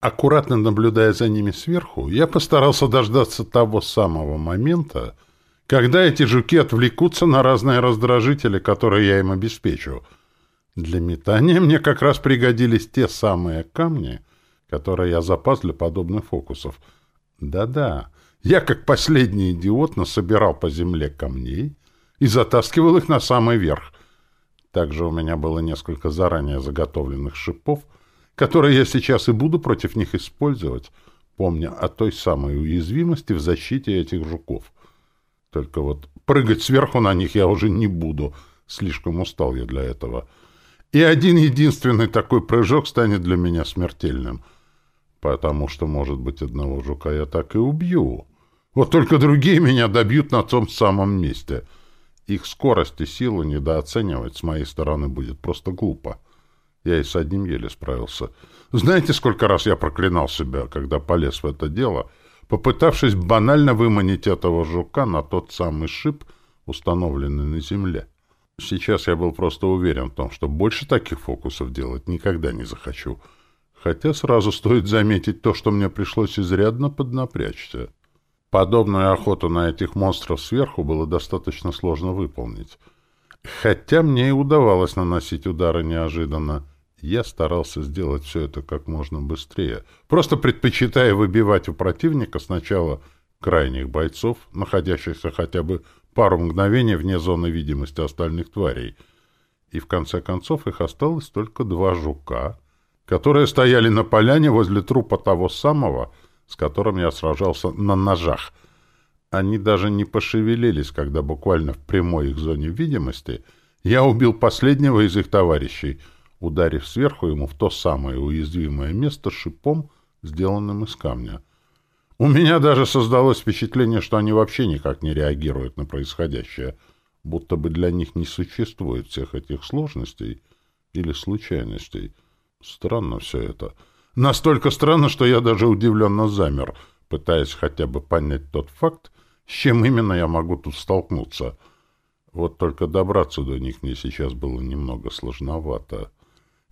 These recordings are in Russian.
Аккуратно наблюдая за ними сверху, я постарался дождаться того самого момента, когда эти жуки отвлекутся на разные раздражители, которые я им обеспечу. Для метания мне как раз пригодились те самые камни, которые я запас для подобных фокусов. Да-да, я, как последний идиот, насобирал по земле камней и затаскивал их на самый верх. Также у меня было несколько заранее заготовленных шипов — которые я сейчас и буду против них использовать, помня о той самой уязвимости в защите этих жуков. Только вот прыгать сверху на них я уже не буду, слишком устал я для этого. И один единственный такой прыжок станет для меня смертельным, потому что, может быть, одного жука я так и убью. Вот только другие меня добьют на том самом месте. Их скорость и силу недооценивать с моей стороны будет просто глупо. Я и с одним еле справился. Знаете, сколько раз я проклинал себя, когда полез в это дело, попытавшись банально выманить этого жука на тот самый шип, установленный на земле. Сейчас я был просто уверен в том, что больше таких фокусов делать никогда не захочу. Хотя сразу стоит заметить то, что мне пришлось изрядно поднапрячься. Подобную охоту на этих монстров сверху было достаточно сложно выполнить. Хотя мне и удавалось наносить удары неожиданно. Я старался сделать все это как можно быстрее, просто предпочитая выбивать у противника сначала крайних бойцов, находящихся хотя бы пару мгновений вне зоны видимости остальных тварей. И в конце концов их осталось только два жука, которые стояли на поляне возле трупа того самого, с которым я сражался на ножах. Они даже не пошевелились, когда буквально в прямой их зоне видимости я убил последнего из их товарищей — ударив сверху ему в то самое уязвимое место шипом, сделанным из камня. У меня даже создалось впечатление, что они вообще никак не реагируют на происходящее, будто бы для них не существует всех этих сложностей или случайностей. Странно все это. Настолько странно, что я даже удивленно замер, пытаясь хотя бы понять тот факт, с чем именно я могу тут столкнуться. Вот только добраться до них мне сейчас было немного сложновато.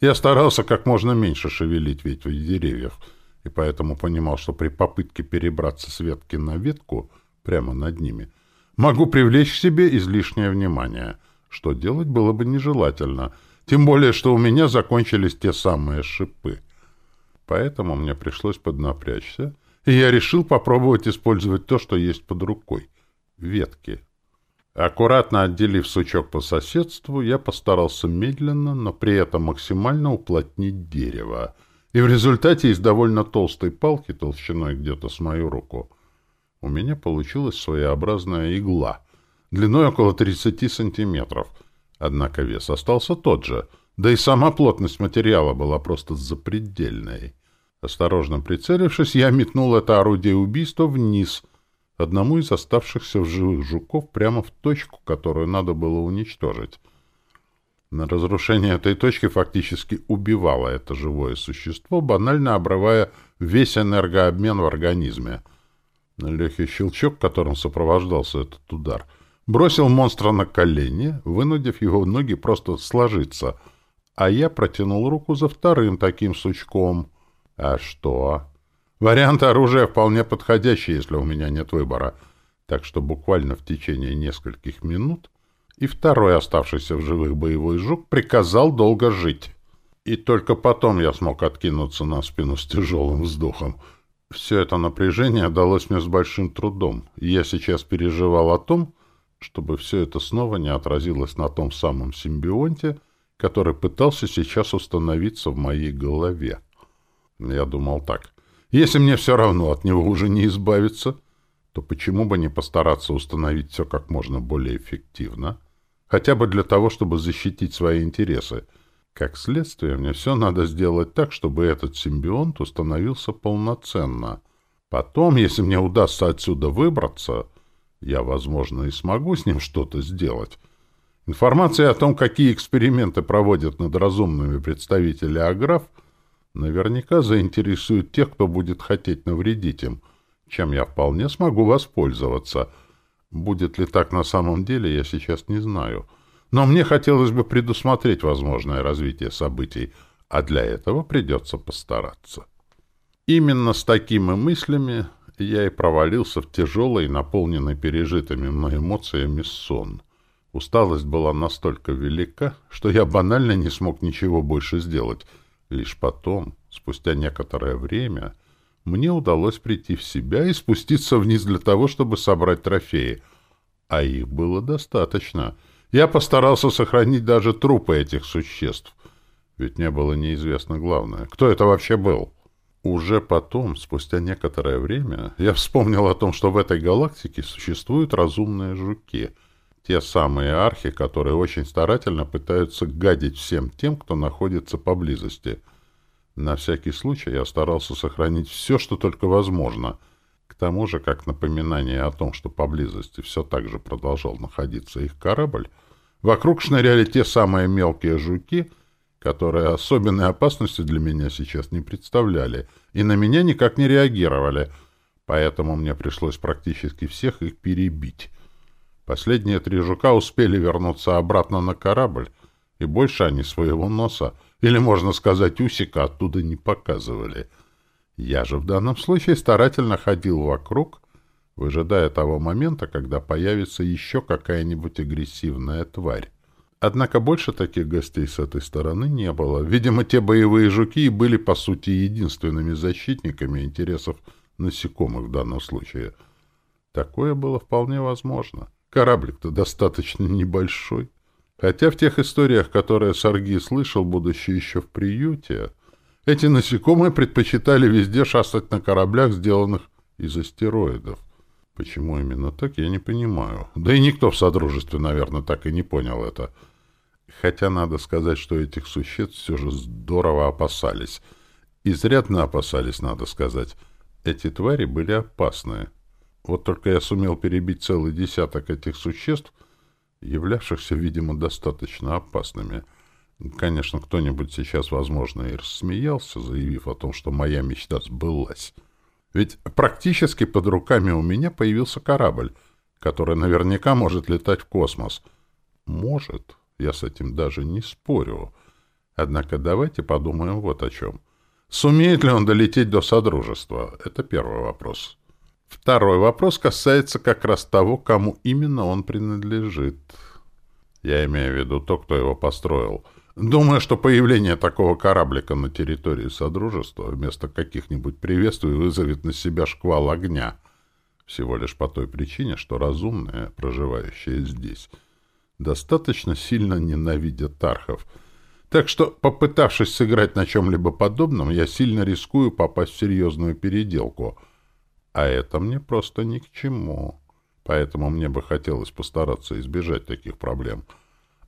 Я старался как можно меньше шевелить ветви деревьев, и поэтому понимал, что при попытке перебраться с ветки на ветку прямо над ними могу привлечь к себе излишнее внимание, что делать было бы нежелательно, тем более, что у меня закончились те самые шипы. Поэтому мне пришлось поднапрячься, и я решил попробовать использовать то, что есть под рукой — ветки. Аккуратно отделив сучок по соседству, я постарался медленно, но при этом максимально уплотнить дерево. И в результате из довольно толстой палки, толщиной где-то с мою руку, у меня получилась своеобразная игла, длиной около 30 сантиметров. Однако вес остался тот же, да и сама плотность материала была просто запредельной. Осторожно прицелившись, я метнул это орудие убийства вниз — одному из оставшихся в живых жуков прямо в точку, которую надо было уничтожить. На разрушение этой точки фактически убивало это живое существо, банально обрывая весь энергообмен в организме. Легкий щелчок, которым сопровождался этот удар, бросил монстра на колени, вынудив его ноги просто сложиться, а я протянул руку за вторым таким сучком. А что? Вариант оружия вполне подходящий, если у меня нет выбора. Так что буквально в течение нескольких минут и второй оставшийся в живых боевой жук приказал долго жить. И только потом я смог откинуться на спину с тяжелым вздохом. Все это напряжение далось мне с большим трудом, я сейчас переживал о том, чтобы все это снова не отразилось на том самом симбионте, который пытался сейчас установиться в моей голове. Я думал так. Если мне все равно от него уже не избавиться, то почему бы не постараться установить все как можно более эффективно, хотя бы для того, чтобы защитить свои интересы. Как следствие, мне все надо сделать так, чтобы этот симбионт установился полноценно. Потом, если мне удастся отсюда выбраться, я, возможно, и смогу с ним что-то сделать. Информация о том, какие эксперименты проводят над разумными представители Аграф — наверняка заинтересует тех, кто будет хотеть навредить им, чем я вполне смогу воспользоваться. Будет ли так на самом деле, я сейчас не знаю. Но мне хотелось бы предусмотреть возможное развитие событий, а для этого придется постараться. Именно с такими мыслями я и провалился в тяжелый, наполненный пережитыми мной эмоциями сон. Усталость была настолько велика, что я банально не смог ничего больше сделать. Лишь потом, спустя некоторое время, мне удалось прийти в себя и спуститься вниз для того, чтобы собрать трофеи. А их было достаточно. Я постарался сохранить даже трупы этих существ. Ведь не было неизвестно главное. Кто это вообще был? Уже потом, спустя некоторое время, я вспомнил о том, что в этой галактике существуют разумные жуки. Те самые архи, которые очень старательно пытаются гадить всем тем, кто находится поблизости. На всякий случай я старался сохранить все, что только возможно. К тому же, как напоминание о том, что поблизости все так же продолжал находиться их корабль, вокруг шныряли те самые мелкие жуки — которые особенной опасности для меня сейчас не представляли и на меня никак не реагировали, поэтому мне пришлось практически всех их перебить. Последние три жука успели вернуться обратно на корабль, и больше они своего носа, или, можно сказать, усика оттуда не показывали. Я же в данном случае старательно ходил вокруг, выжидая того момента, когда появится еще какая-нибудь агрессивная тварь. Однако больше таких гостей с этой стороны не было. Видимо, те боевые жуки были, по сути, единственными защитниками интересов насекомых в данном случае. Такое было вполне возможно. Кораблик-то достаточно небольшой. Хотя в тех историях, которые Сарги слышал, будучи еще в приюте, эти насекомые предпочитали везде шастать на кораблях, сделанных из астероидов. Почему именно так, я не понимаю. Да и никто в Содружестве, наверное, так и не понял это. Хотя надо сказать, что этих существ все же здорово опасались. Изрядно опасались, надо сказать. Эти твари были опасные. Вот только я сумел перебить целый десяток этих существ, являвшихся, видимо, достаточно опасными. Конечно, кто-нибудь сейчас, возможно, и рассмеялся, заявив о том, что моя мечта сбылась. Ведь практически под руками у меня появился корабль, который наверняка может летать в космос. Может, я с этим даже не спорю. Однако давайте подумаем вот о чем. Сумеет ли он долететь до Содружества? Это первый вопрос. Второй вопрос касается как раз того, кому именно он принадлежит. Я имею в виду то, кто его построил — Думаю, что появление такого кораблика на территории Содружества вместо каких-нибудь приветствий вызовет на себя шквал огня. Всего лишь по той причине, что разумные, проживающие здесь, достаточно сильно ненавидят тархов. Так что, попытавшись сыграть на чем-либо подобном, я сильно рискую попасть в серьезную переделку. А это мне просто ни к чему. Поэтому мне бы хотелось постараться избежать таких проблем —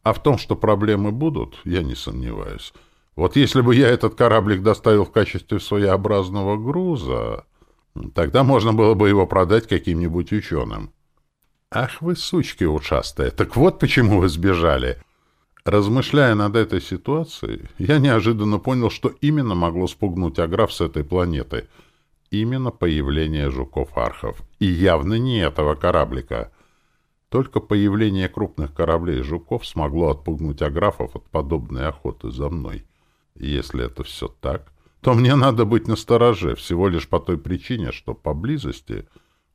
а в том, что проблемы будут, я не сомневаюсь. Вот если бы я этот кораблик доставил в качестве своеобразного груза, тогда можно было бы его продать каким-нибудь ученым. Ах вы, сучки ушастые, так вот почему вы сбежали. Размышляя над этой ситуацией, я неожиданно понял, что именно могло спугнуть Аграф с этой планеты. Именно появление жуков-архов. И явно не этого кораблика — только появление крупных кораблей «Жуков» смогло отпугнуть аграфов от подобной охоты за мной. Если это все так, то мне надо быть настороже, всего лишь по той причине, что поблизости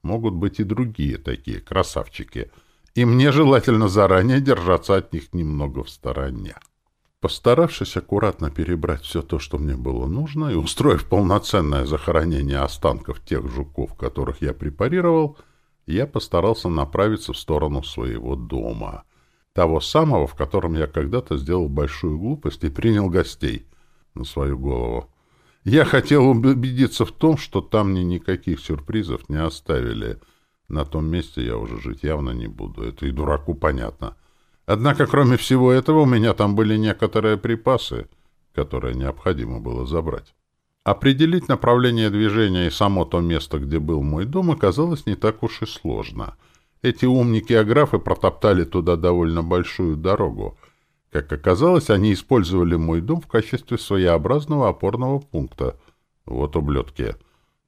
могут быть и другие такие красавчики, и мне желательно заранее держаться от них немного в стороне. Постаравшись аккуратно перебрать все то, что мне было нужно, и устроив полноценное захоронение останков тех жуков, которых я препарировал, — я постарался направиться в сторону своего дома. Того самого, в котором я когда-то сделал большую глупость и принял гостей на свою голову. Я хотел убедиться в том, что там мне никаких сюрпризов не оставили. На том месте я уже жить явно не буду. Это и дураку понятно. Однако, кроме всего этого, у меня там были некоторые припасы, которые необходимо было забрать. Определить направление движения и само то место, где был мой дом, оказалось не так уж и сложно. Эти умники-аграфы протоптали туда довольно большую дорогу. Как оказалось, они использовали мой дом в качестве своеобразного опорного пункта. Вот ублюдки.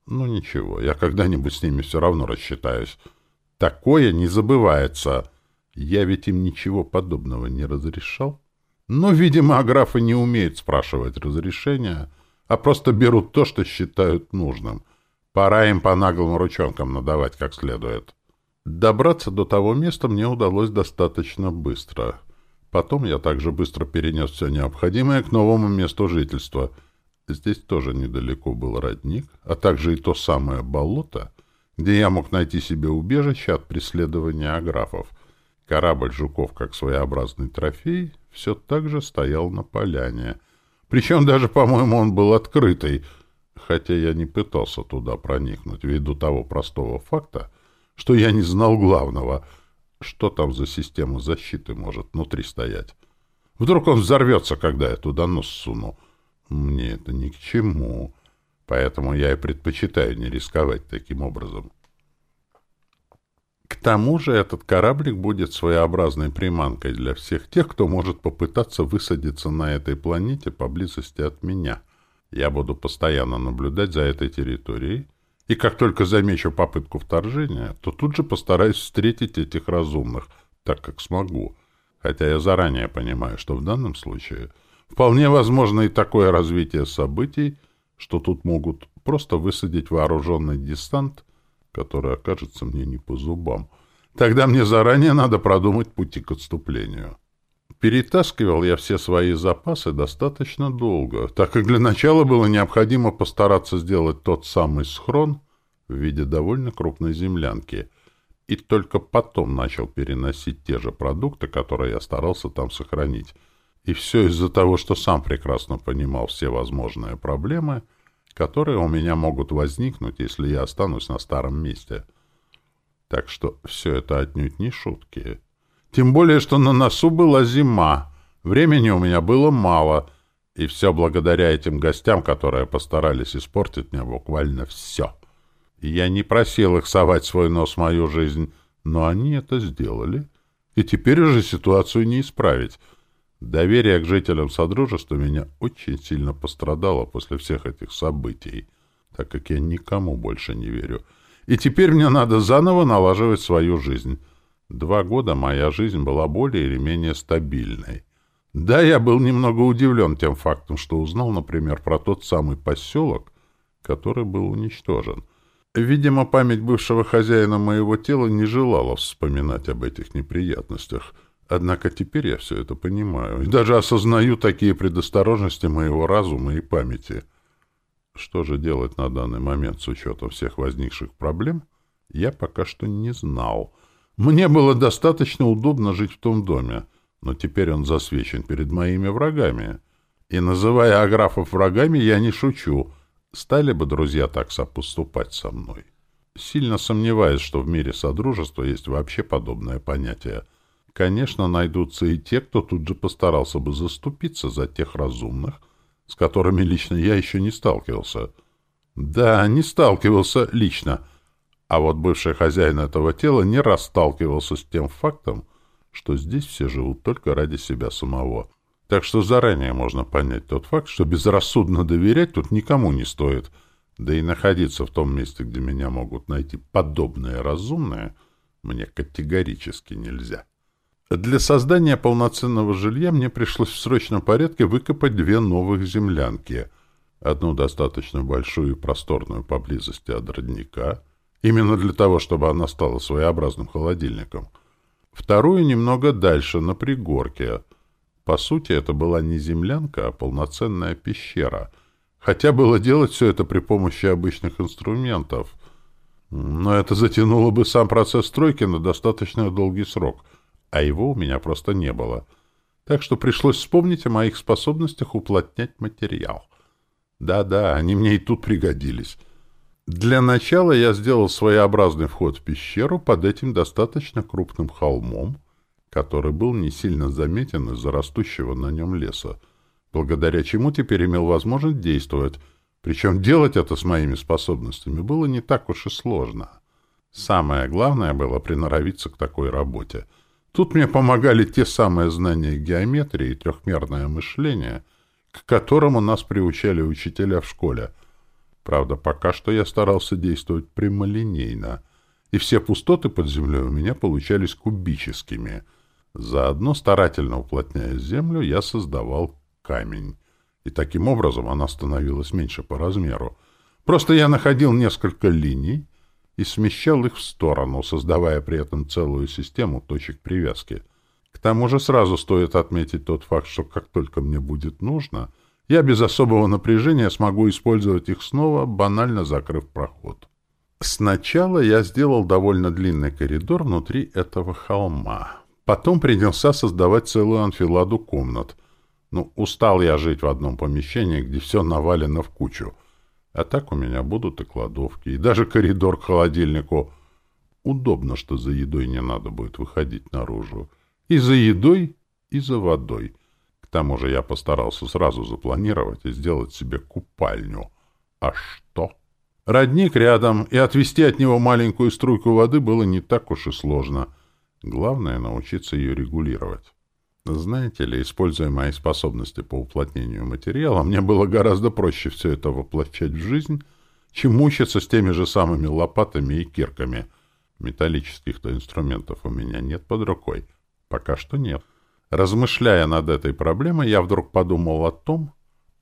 Ну ничего, я когда-нибудь с ними все равно рассчитаюсь. Такое не забывается. Я ведь им ничего подобного не разрешал. Но, видимо, аграфы не умеют спрашивать разрешения — а просто берут то, что считают нужным. Пора им по наглым ручонкам надавать как следует. Добраться до того места мне удалось достаточно быстро. Потом я также быстро перенес все необходимое к новому месту жительства. Здесь тоже недалеко был родник, а также и то самое болото, где я мог найти себе убежище от преследования аграфов. Корабль «Жуков» как своеобразный трофей все так же стоял на поляне. Причем даже, по-моему, он был открытый, хотя я не пытался туда проникнуть ввиду того простого факта, что я не знал главного, что там за система защиты может внутри стоять. Вдруг он взорвется, когда я туда нос суну. Мне это ни к чему, поэтому я и предпочитаю не рисковать таким образом. К тому же этот кораблик будет своеобразной приманкой для всех тех, кто может попытаться высадиться на этой планете поблизости от меня. Я буду постоянно наблюдать за этой территорией, и как только замечу попытку вторжения, то тут же постараюсь встретить этих разумных, так как смогу. Хотя я заранее понимаю, что в данном случае вполне возможно и такое развитие событий, что тут могут просто высадить вооруженный десант который окажется мне не по зубам. Тогда мне заранее надо продумать пути к отступлению. Перетаскивал я все свои запасы достаточно долго, так как для начала было необходимо постараться сделать тот самый схрон в виде довольно крупной землянки, и только потом начал переносить те же продукты, которые я старался там сохранить. И все из-за того, что сам прекрасно понимал все возможные проблемы — которые у меня могут возникнуть, если я останусь на старом месте. Так что все это отнюдь не шутки. Тем более, что на носу была зима, времени у меня было мало, и все благодаря этим гостям, которые постарались испортить мне буквально все. Я не просил их совать свой нос в мою жизнь, но они это сделали, и теперь уже ситуацию не исправить — Доверие к жителям Содружества меня очень сильно пострадало после всех этих событий, так как я никому больше не верю. И теперь мне надо заново налаживать свою жизнь. Два года моя жизнь была более или менее стабильной. Да, я был немного удивлен тем фактом, что узнал, например, про тот самый поселок, который был уничтожен. Видимо, память бывшего хозяина моего тела не желала вспоминать об этих неприятностях — Однако теперь я все это понимаю и даже осознаю такие предосторожности моего разума и памяти. Что же делать на данный момент с учетом всех возникших проблем, я пока что не знал. Мне было достаточно удобно жить в том доме, но теперь он засвечен перед моими врагами. И, называя аграфов врагами, я не шучу. Стали бы друзья так сопоступать со мной? Сильно сомневаюсь, что в мире Содружества есть вообще подобное понятие — Конечно, найдутся и те, кто тут же постарался бы заступиться за тех разумных, с которыми лично я еще не сталкивался. Да, не сталкивался лично. А вот бывший хозяин этого тела не раз сталкивался с тем фактом, что здесь все живут только ради себя самого. Так что заранее можно понять тот факт, что безрассудно доверять тут никому не стоит. Да и находиться в том месте, где меня могут найти подобные разумные, мне категорически нельзя. Для создания полноценного жилья мне пришлось в срочном порядке выкопать две новых землянки. Одну достаточно большую и просторную поблизости от родника, именно для того, чтобы она стала своеобразным холодильником. Вторую немного дальше, на пригорке. По сути, это была не землянка, а полноценная пещера. Хотя было делать все это при помощи обычных инструментов. Но это затянуло бы сам процесс стройки на достаточно долгий срок — а его у меня просто не было. Так что пришлось вспомнить о моих способностях уплотнять материал. Да-да, они мне и тут пригодились. Для начала я сделал своеобразный вход в пещеру под этим достаточно крупным холмом, который был не сильно заметен из-за растущего на нем леса, благодаря чему теперь имел возможность действовать, причем делать это с моими способностями было не так уж и сложно. Самое главное было приноровиться к такой работе — Тут мне помогали те самые знания геометрии и трехмерное мышление, к которому нас приучали учителя в школе. Правда, пока что я старался действовать прямолинейно, и все пустоты под землей у меня получались кубическими. Заодно, старательно уплотняя землю, я создавал камень, и таким образом она становилась меньше по размеру. Просто я находил несколько линий и смещал их в сторону, создавая при этом целую систему точек привязки. К тому же сразу стоит отметить тот факт, что как только мне будет нужно, я без особого напряжения смогу использовать их снова, банально закрыв проход. Сначала я сделал довольно длинный коридор внутри этого холма. Потом принялся создавать целую анфиладу комнат. Ну, устал я жить в одном помещении, где все навалено в кучу — а так у меня будут и кладовки, и даже коридор к холодильнику. Удобно, что за едой не надо будет выходить наружу. И за едой, и за водой. К тому же я постарался сразу запланировать и сделать себе купальню. А что? Родник рядом, и отвести от него маленькую струйку воды было не так уж и сложно. Главное — научиться ее регулировать. Знаете ли, используя мои способности по уплотнению материала, мне было гораздо проще все это воплощать в жизнь, чем мучиться с теми же самыми лопатами и кирками. Металлических-то инструментов у меня нет под рукой. Пока что нет. Размышляя над этой проблемой, я вдруг подумал о том,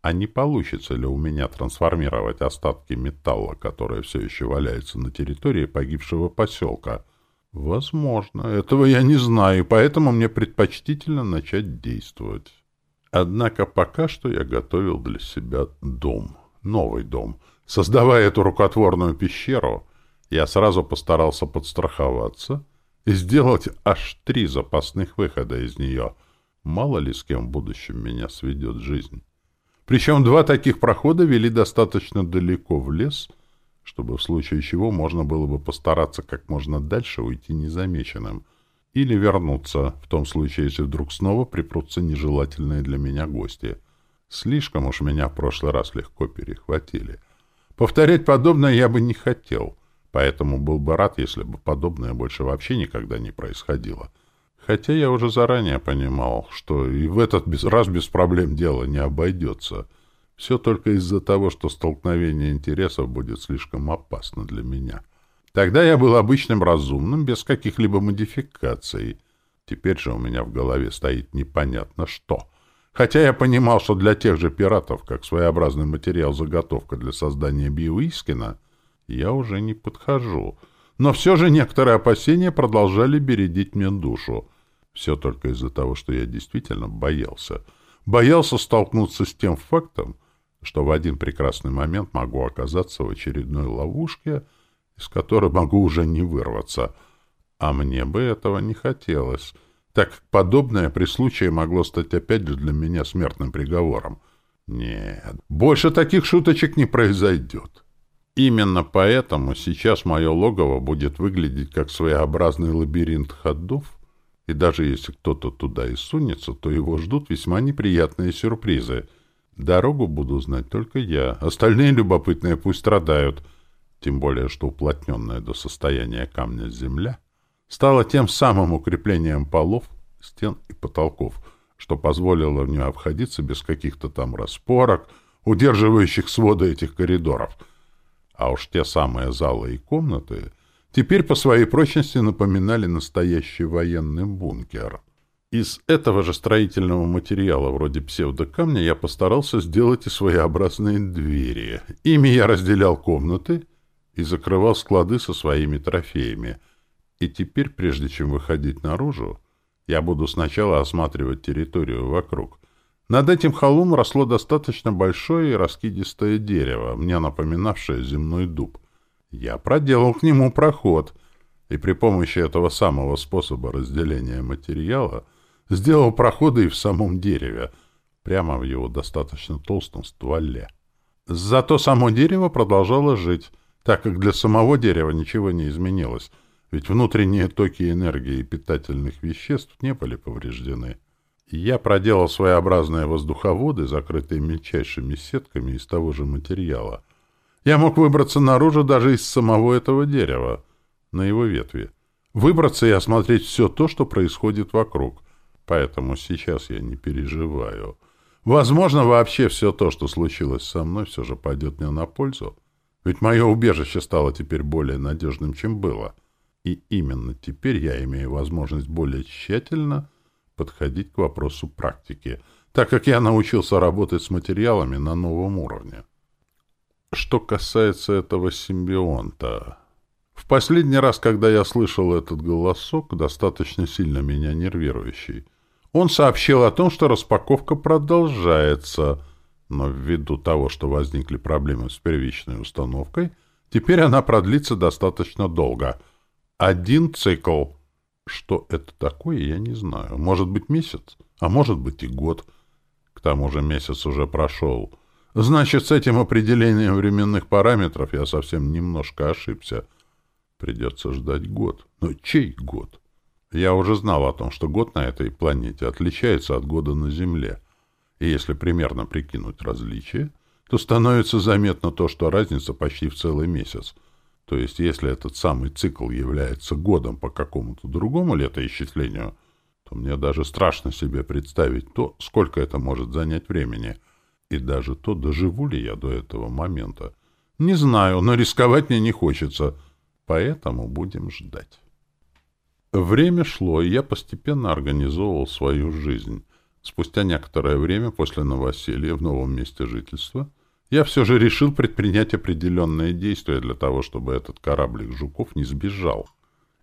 а не получится ли у меня трансформировать остатки металла, которые все еще валяются на территории погибшего поселка — Возможно. Этого я не знаю, поэтому мне предпочтительно начать действовать. Однако пока что я готовил для себя дом. Новый дом. Создавая эту рукотворную пещеру, я сразу постарался подстраховаться и сделать аж три запасных выхода из нее. Мало ли с кем в будущем меня сведет жизнь. Причем два таких прохода вели достаточно далеко в лес — чтобы в случае чего можно было бы постараться как можно дальше уйти незамеченным или вернуться, в том случае, если вдруг снова припрутся нежелательные для меня гости. Слишком уж меня в прошлый раз легко перехватили. Повторять подобное я бы не хотел, поэтому был бы рад, если бы подобное больше вообще никогда не происходило. Хотя я уже заранее понимал, что и в этот раз без проблем дело не обойдется — все только из-за того, что столкновение интересов будет слишком опасно для меня. Тогда я был обычным разумным, без каких-либо модификаций. Теперь же у меня в голове стоит непонятно что. Хотя я понимал, что для тех же пиратов, как своеобразный материал-заготовка для создания биоискина, я уже не подхожу. Но все же некоторые опасения продолжали бередить мне душу. Все только из-за того, что я действительно боялся. Боялся столкнуться с тем фактом, что в один прекрасный момент могу оказаться в очередной ловушке, из которой могу уже не вырваться. А мне бы этого не хотелось, так подобное при случае могло стать опять же для меня смертным приговором. Нет, больше таких шуточек не произойдет. Именно поэтому сейчас мое логово будет выглядеть как своеобразный лабиринт ходов, и даже если кто-то туда и сунется, то его ждут весьма неприятные сюрпризы — Дорогу буду знать только я. Остальные любопытные пусть страдают. Тем более, что уплотненная до состояния камня земля стала тем самым укреплением полов, стен и потолков, что позволило мне обходиться без каких-то там распорок, удерживающих своды этих коридоров. А уж те самые залы и комнаты теперь по своей прочности напоминали настоящий военный бункер — из этого же строительного материала, вроде псевдокамня, я постарался сделать и своеобразные двери. Ими я разделял комнаты и закрывал склады со своими трофеями. И теперь, прежде чем выходить наружу, я буду сначала осматривать территорию вокруг. Над этим холмом росло достаточно большое и раскидистое дерево, мне напоминавшее земной дуб. Я проделал к нему проход, и при помощи этого самого способа разделения материала — сделал проходы и в самом дереве, прямо в его достаточно толстом стволе. Зато само дерево продолжало жить, так как для самого дерева ничего не изменилось, ведь внутренние токи энергии и питательных веществ не были повреждены. Я проделал своеобразные воздуховоды, закрытые мельчайшими сетками из того же материала. Я мог выбраться наружу даже из самого этого дерева, на его ветви. Выбраться и осмотреть все то, что происходит вокруг. Поэтому сейчас я не переживаю. Возможно, вообще все то, что случилось со мной, все же пойдет мне на пользу. Ведь мое убежище стало теперь более надежным, чем было. И именно теперь я имею возможность более тщательно подходить к вопросу практики. так как я научился работать с материалами на новом уровне. Что касается этого симбионта... В последний раз, когда я слышал этот голосок, достаточно сильно меня нервирующий, он сообщил о том, что распаковка продолжается, но ввиду того, что возникли проблемы с первичной установкой, теперь она продлится достаточно долго. Один цикл. Что это такое, я не знаю. Может быть, месяц, а может быть и год. К тому же месяц уже прошел. Значит, с этим определением временных параметров я совсем немножко ошибся. Придется ждать год. Но чей год? Я уже знал о том, что год на этой планете отличается от года на Земле. И если примерно прикинуть различия, то становится заметно то, что разница почти в целый месяц. То есть, если этот самый цикл является годом по какому-то другому летоисчислению, то мне даже страшно себе представить то, сколько это может занять времени. И даже то, доживу ли я до этого момента. Не знаю, но рисковать мне не хочется. Поэтому будем ждать. Время шло, и я постепенно организовывал свою жизнь. Спустя некоторое время после новоселья в новом месте жительства я все же решил предпринять определенные действия для того, чтобы этот кораблик Жуков не сбежал.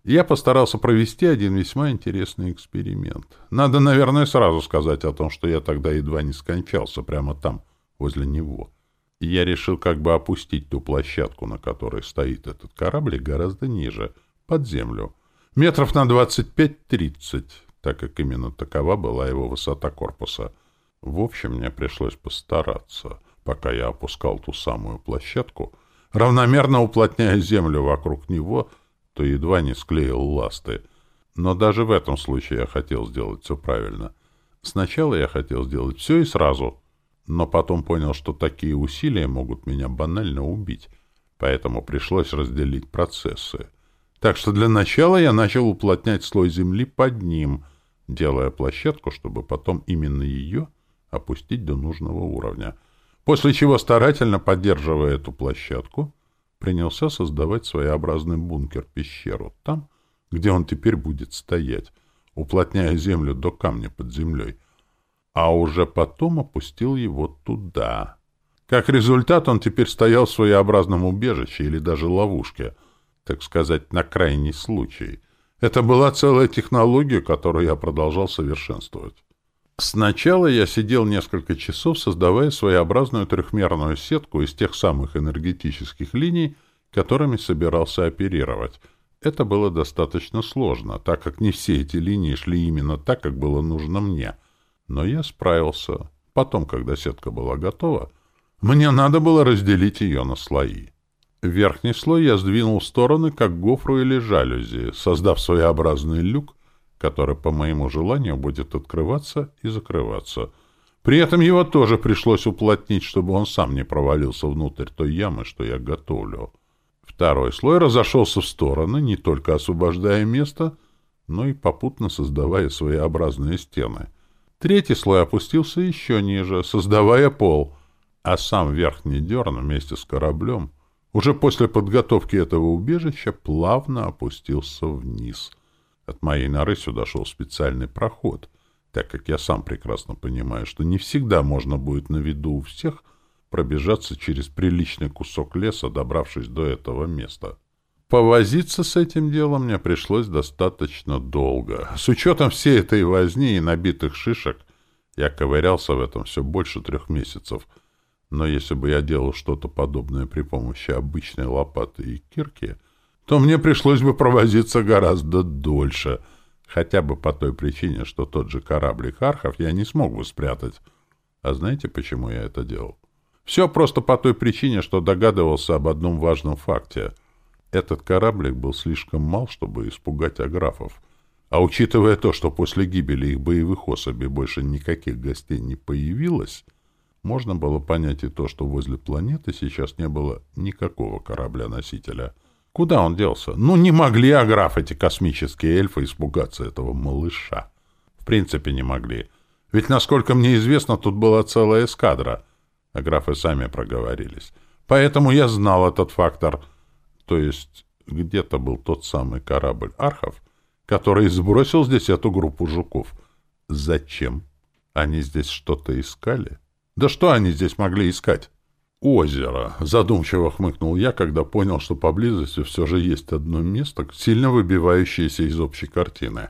я постарался провести один весьма интересный эксперимент. Надо, наверное, сразу сказать о том, что я тогда едва не скончался прямо там, возле него. И я решил как бы опустить ту площадку, на которой стоит этот кораблик, гораздо ниже, под землю — метров на 25-30, так как именно такова была его высота корпуса. В общем, мне пришлось постараться, пока я опускал ту самую площадку, равномерно уплотняя землю вокруг него, то едва не склеил ласты. Но даже в этом случае я хотел сделать все правильно. Сначала я хотел сделать все и сразу, но потом понял, что такие усилия могут меня банально убить, поэтому пришлось разделить процессы — так что для начала я начал уплотнять слой земли под ним, делая площадку, чтобы потом именно ее опустить до нужного уровня. После чего, старательно поддерживая эту площадку, принялся создавать своеобразный бункер-пещеру там, где он теперь будет стоять, уплотняя землю до камня под землей, а уже потом опустил его туда. Как результат, он теперь стоял в своеобразном убежище или даже ловушке — так сказать, на крайний случай. Это была целая технология, которую я продолжал совершенствовать. Сначала я сидел несколько часов, создавая своеобразную трехмерную сетку из тех самых энергетических линий, которыми собирался оперировать. Это было достаточно сложно, так как не все эти линии шли именно так, как было нужно мне. Но я справился. Потом, когда сетка была готова, мне надо было разделить ее на слои. Верхний слой я сдвинул в стороны, как гофру или жалюзи, создав своеобразный люк, который по моему желанию будет открываться и закрываться. При этом его тоже пришлось уплотнить, чтобы он сам не провалился внутрь той ямы, что я готовлю. Второй слой разошелся в стороны, не только освобождая место, но и попутно создавая своеобразные стены. Третий слой опустился еще ниже, создавая пол, а сам верхний дерн вместе с кораблем — уже после подготовки этого убежища плавно опустился вниз. От моей норы сюда шел специальный проход, так как я сам прекрасно понимаю, что не всегда можно будет на виду у всех пробежаться через приличный кусок леса, добравшись до этого места. Повозиться с этим делом мне пришлось достаточно долго. С учетом всей этой возни и набитых шишек, я ковырялся в этом все больше трех месяцев — но если бы я делал что-то подобное при помощи обычной лопаты и кирки, то мне пришлось бы провозиться гораздо дольше, хотя бы по той причине, что тот же кораблик Архов я не смог бы спрятать. А знаете, почему я это делал? Все просто по той причине, что догадывался об одном важном факте. Этот кораблик был слишком мал, чтобы испугать аграфов. А учитывая то, что после гибели их боевых особей больше никаких гостей не появилось, можно было понять и то, что возле планеты сейчас не было никакого корабля-носителя. Куда он делся? Ну, не могли аграф эти космические эльфы испугаться этого малыша. В принципе, не могли. Ведь, насколько мне известно, тут была целая эскадра. Аграфы сами проговорились. Поэтому я знал этот фактор. То есть, где-то был тот самый корабль Архов, который сбросил здесь эту группу жуков. Зачем? Они здесь что-то искали? Да что они здесь могли искать? Озеро. Задумчиво хмыкнул я, когда понял, что поблизости все же есть одно место, сильно выбивающееся из общей картины.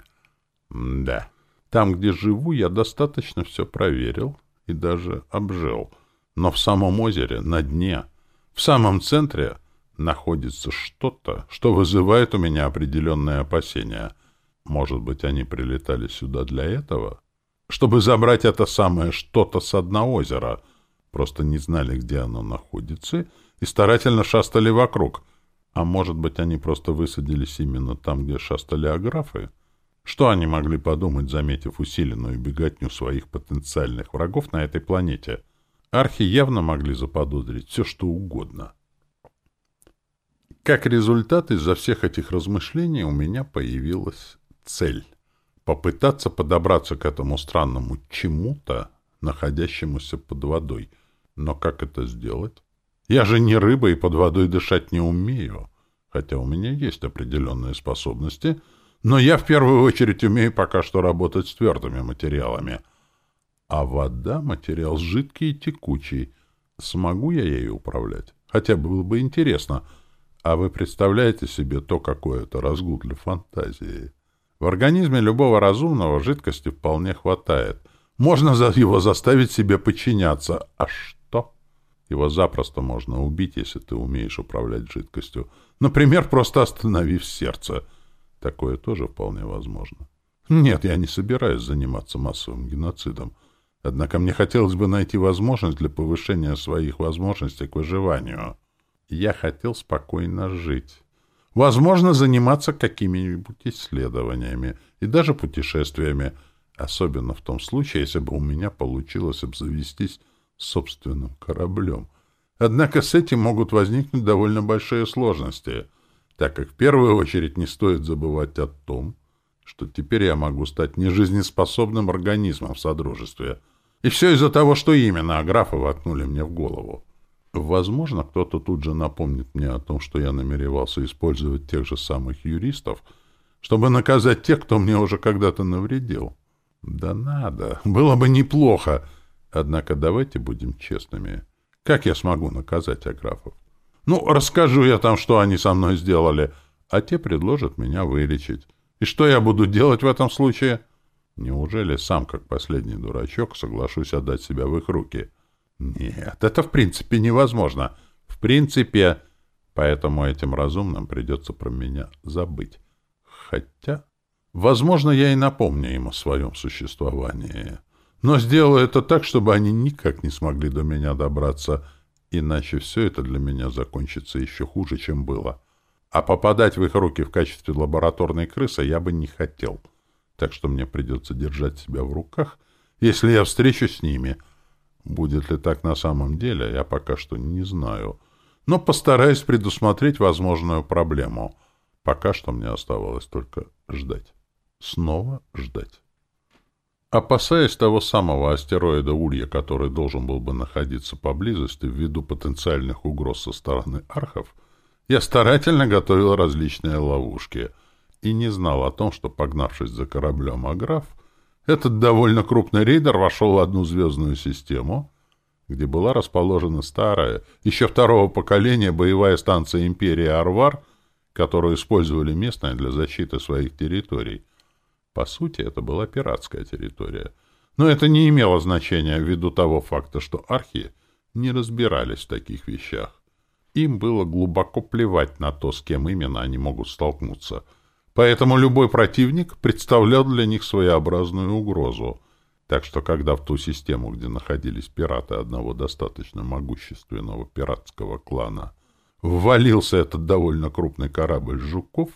да. Там, где живу, я достаточно все проверил и даже обжил. Но в самом озере, на дне, в самом центре находится что-то, что вызывает у меня определенные опасения. Может быть, они прилетали сюда для этого? Чтобы забрать это самое что-то с дна озера. Просто не знали, где оно находится, и старательно шастали вокруг. А может быть, они просто высадились именно там, где шастали аграфы? Что они могли подумать, заметив усиленную беготню своих потенциальных врагов на этой планете? Архи явно могли заподозрить все, что угодно. Как результат из-за всех этих размышлений у меня появилась цель — попытаться подобраться к этому странному чему-то, находящемуся под водой. Но как это сделать? Я же не рыба и под водой дышать не умею, хотя у меня есть определенные способности — но я в первую очередь умею пока что работать с твердыми материалами. А вода — материал жидкий и текучий. Смогу я ею управлять? Хотя было бы интересно. А вы представляете себе то, какое это разгул для фантазии? В организме любого разумного жидкости вполне хватает. Можно за его заставить себе подчиняться. А что? Его запросто можно убить, если ты умеешь управлять жидкостью. Например, просто остановив сердце — Такое тоже вполне возможно. Нет, я не собираюсь заниматься массовым геноцидом. Однако мне хотелось бы найти возможность для повышения своих возможностей к выживанию. Я хотел спокойно жить. Возможно, заниматься какими-нибудь исследованиями и даже путешествиями, особенно в том случае, если бы у меня получилось обзавестись собственным кораблем. Однако с этим могут возникнуть довольно большие сложности — так как в первую очередь не стоит забывать о том, что теперь я могу стать нежизнеспособным организмом в Содружестве. И все из-за того, что именно Аграфы воткнули мне в голову. Возможно, кто-то тут же напомнит мне о том, что я намеревался использовать тех же самых юристов, чтобы наказать тех, кто мне уже когда-то навредил. Да надо, было бы неплохо. Однако давайте будем честными. Как я смогу наказать Аграфов? Ну, расскажу я там, что они со мной сделали, а те предложат меня вылечить. И что я буду делать в этом случае? Неужели сам, как последний дурачок, соглашусь отдать себя в их руки? Нет, это в принципе невозможно. В принципе... Поэтому этим разумным придется про меня забыть. Хотя... Возможно, я и напомню им о своем существовании. Но сделаю это так, чтобы они никак не смогли до меня добраться — Иначе все это для меня закончится еще хуже, чем было. А попадать в их руки в качестве лабораторной крысы я бы не хотел. Так что мне придется держать себя в руках, если я встречусь с ними. Будет ли так на самом деле, я пока что не знаю. Но постараюсь предусмотреть возможную проблему. Пока что мне оставалось только ждать. Снова ждать. Опасаясь того самого астероида Улья, который должен был бы находиться поблизости ввиду потенциальных угроз со стороны архов, я старательно готовил различные ловушки и не знал о том, что, погнавшись за кораблем Аграф, этот довольно крупный рейдер вошел в одну звездную систему, где была расположена старая, еще второго поколения боевая станция Империи Арвар, которую использовали местные для защиты своих территорий — по сути, это была пиратская территория. Но это не имело значения ввиду того факта, что архи не разбирались в таких вещах. Им было глубоко плевать на то, с кем именно они могут столкнуться. Поэтому любой противник представлял для них своеобразную угрозу. Так что, когда в ту систему, где находились пираты одного достаточно могущественного пиратского клана, ввалился этот довольно крупный корабль «Жуков»,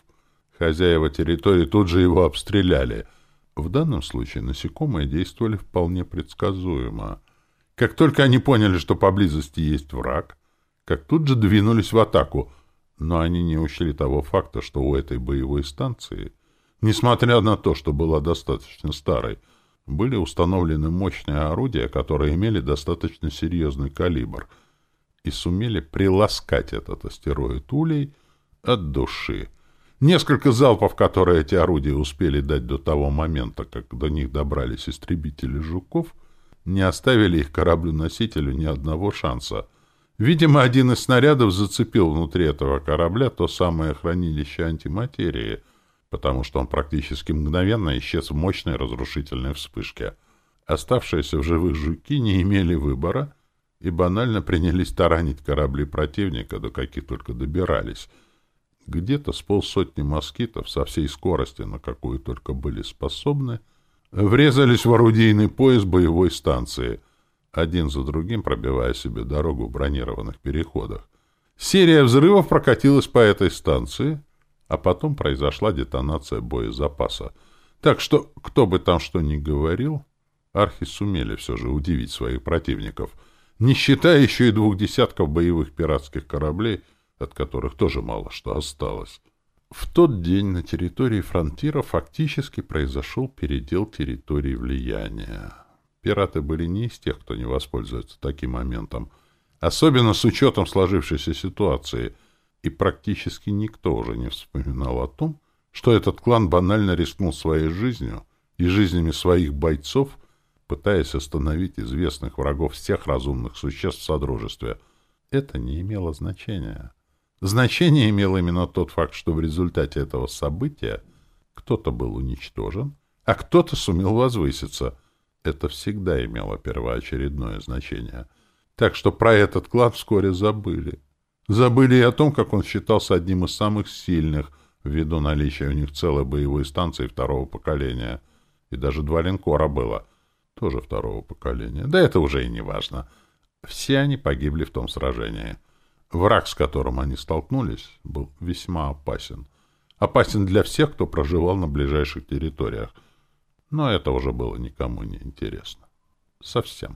Хозяева территории тут же его обстреляли. В данном случае насекомые действовали вполне предсказуемо. Как только они поняли, что поблизости есть враг, как тут же двинулись в атаку, но они не учли того факта, что у этой боевой станции, несмотря на то, что была достаточно старой, были установлены мощные орудия, которые имели достаточно серьезный калибр и сумели приласкать этот астероид улей от души. Несколько залпов, которые эти орудия успели дать до того момента, как до них добрались истребители «Жуков», не оставили их кораблю-носителю ни одного шанса. Видимо, один из снарядов зацепил внутри этого корабля то самое хранилище антиматерии, потому что он практически мгновенно исчез в мощной разрушительной вспышке. Оставшиеся в живых жуки не имели выбора и банально принялись таранить корабли противника, до каких только добирались. Где-то с полсотни москитов со всей скорости, на какую только были способны, врезались в орудийный пояс боевой станции, один за другим пробивая себе дорогу в бронированных переходах. Серия взрывов прокатилась по этой станции, а потом произошла детонация боезапаса. Так что, кто бы там что ни говорил, архи сумели все же удивить своих противников, не считая еще и двух десятков боевых пиратских кораблей, от которых тоже мало что осталось. В тот день на территории фронтира фактически произошел передел территории влияния. Пираты были не из тех, кто не воспользуется таким моментом, особенно с учетом сложившейся ситуации, и практически никто уже не вспоминал о том, что этот клан банально рискнул своей жизнью и жизнями своих бойцов, пытаясь остановить известных врагов всех разумных существ в Содружестве. Это не имело значения. Значение имел именно тот факт, что в результате этого события кто-то был уничтожен, а кто-то сумел возвыситься. Это всегда имело первоочередное значение. Так что про этот клад вскоре забыли. Забыли и о том, как он считался одним из самых сильных, ввиду наличия у них целой боевой станции второго поколения. И даже два линкора было, тоже второго поколения. Да это уже и не важно. Все они погибли в том сражении. Враг, с которым они столкнулись, был весьма опасен. Опасен для всех, кто проживал на ближайших территориях. Но это уже было никому не интересно. Совсем.